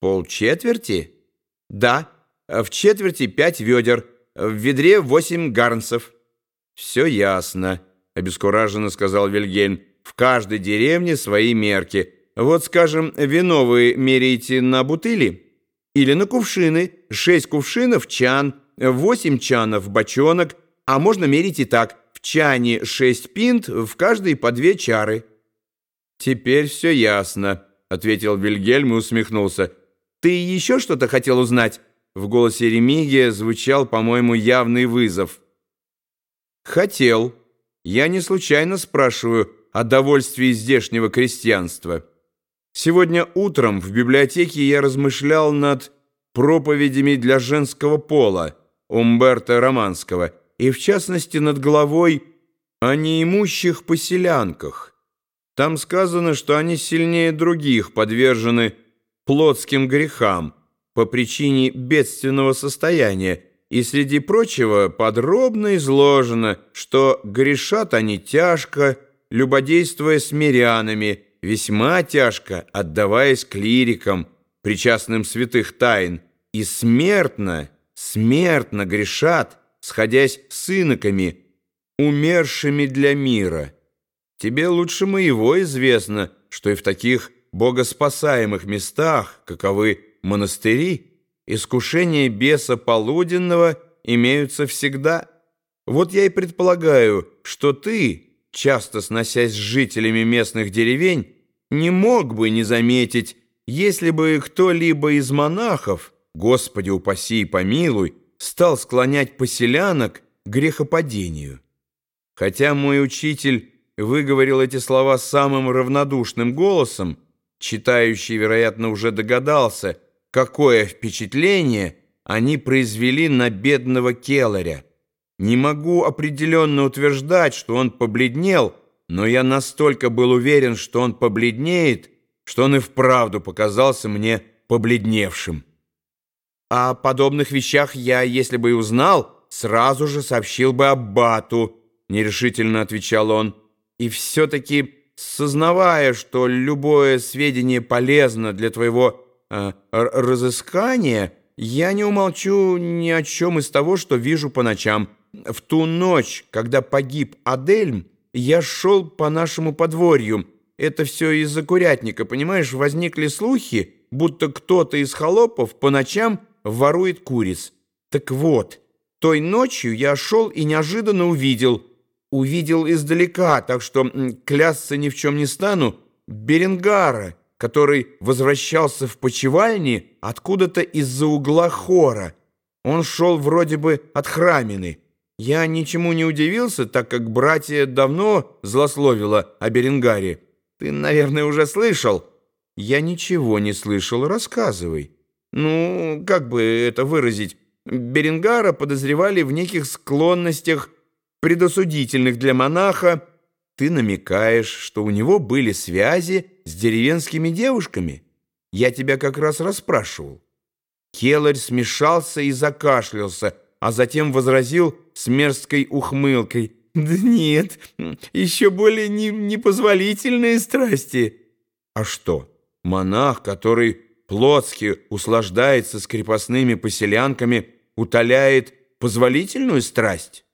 Полчетверти? Да, в четверти пять ведер, в ведре восемь гарнцев. Все ясно, обескураженно сказал Вильгельм. В каждой деревне свои мерки. Вот, скажем, вино вы меряете на бутыли или на кувшины. Шесть кувшинов чан, восемь чанов бочонок, а можно мерить и так. В чане шесть пинт, в каждой по две чары. Теперь все ясно, ответил Вильгельм и усмехнулся. «Ты еще что-то хотел узнать?» В голосе Ремигия звучал, по-моему, явный вызов. «Хотел. Я не случайно спрашиваю о довольствии здешнего крестьянства. Сегодня утром в библиотеке я размышлял над проповедями для женского пола Умберто Романского и, в частности, над главой о неимущих поселянках. Там сказано, что они сильнее других подвержены плотским грехам по причине бедственного состояния, и среди прочего подробно изложено, что грешат они тяжко, любодействуя с мирянами, весьма тяжко отдаваясь клирикам, причастным святых тайн, и смертно, смертно грешат, сходясь с иноками, умершими для мира. Тебе лучше моего известно, что и в таких богоспасаемых местах, каковы монастыри, искушения беса полуденного имеются всегда. Вот я и предполагаю, что ты, часто сносясь с жителями местных деревень, не мог бы не заметить, если бы кто-либо из монахов, Господи упаси и помилуй, стал склонять поселянок грехопадению. Хотя мой учитель выговорил эти слова самым равнодушным голосом, Читающий, вероятно, уже догадался, какое впечатление они произвели на бедного Келлеря. Не могу определенно утверждать, что он побледнел, но я настолько был уверен, что он побледнеет, что он и вправду показался мне побледневшим. О подобных вещах я, если бы и узнал, сразу же сообщил бы Аббату, нерешительно отвечал он. И все-таки сознавая, что любое сведение полезно для твоего э, разыскания, я не умолчу ни о чем из того, что вижу по ночам. В ту ночь, когда погиб Адельм, я шел по нашему подворью. Это все из-за курятника, понимаешь? Возникли слухи, будто кто-то из холопов по ночам ворует куриц. Так вот, той ночью я шел и неожиданно увидел – увидел издалека, так что клясться ни в чем не стану, Беренгара, который возвращался в почевальни откуда-то из-за угла хора. Он шел вроде бы от храмины. Я ничему не удивился, так как братья давно злословила о Беренгаре. Ты, наверное, уже слышал? Я ничего не слышал, рассказывай. Ну, как бы это выразить? Беренгара подозревали в неких склонностях предосудительных для монаха, ты намекаешь, что у него были связи с деревенскими девушками? Я тебя как раз расспрашивал». Келарь смешался и закашлялся, а затем возразил с мерзкой ухмылкой. «Да нет, еще более не, непозволительные страсти». «А что, монах, который плотски услаждается с крепостными поселянками, утоляет позволительную страсть?»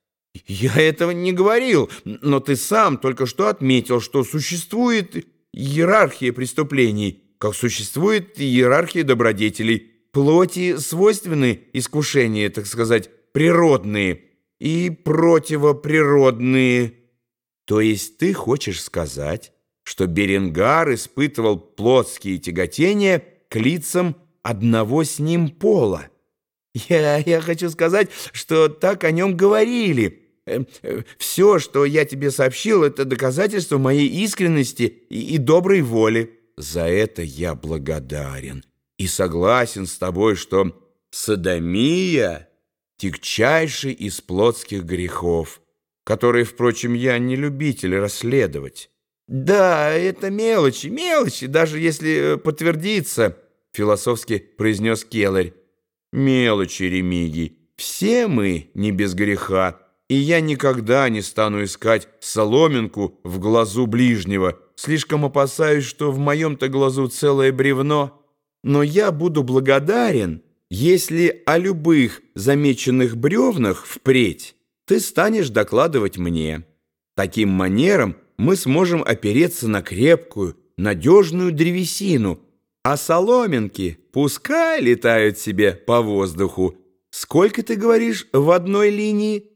«Я этого не говорил, но ты сам только что отметил, что существует иерархия преступлений, как существует иерархия добродетелей. Плоти свойственны искушения, так сказать, природные и противоприродные. То есть ты хочешь сказать, что Беренгар испытывал плотские тяготения к лицам одного с ним пола? Я, я хочу сказать, что так о нем говорили». Эм, э, все, что я тебе сообщил, это доказательство моей искренности и, и доброй воли. За это я благодарен и согласен с тобой, что садомия — тягчайший из плотских грехов, которые, впрочем, я не любитель расследовать. Да, это мелочи, мелочи, даже если э, подтвердится, философски произнес Келларь. Мелочи, Ремигий, все мы не без греха, и я никогда не стану искать соломинку в глазу ближнего. Слишком опасаюсь, что в моем-то глазу целое бревно. но я буду благодарен, если о любых замеченных бревнах впредь ты станешь докладывать мне. Таким манером мы сможем опереться на крепкую, надежную древесину, а соломинки пускай летают себе по воздуху. Сколько, ты говоришь, в одной линии?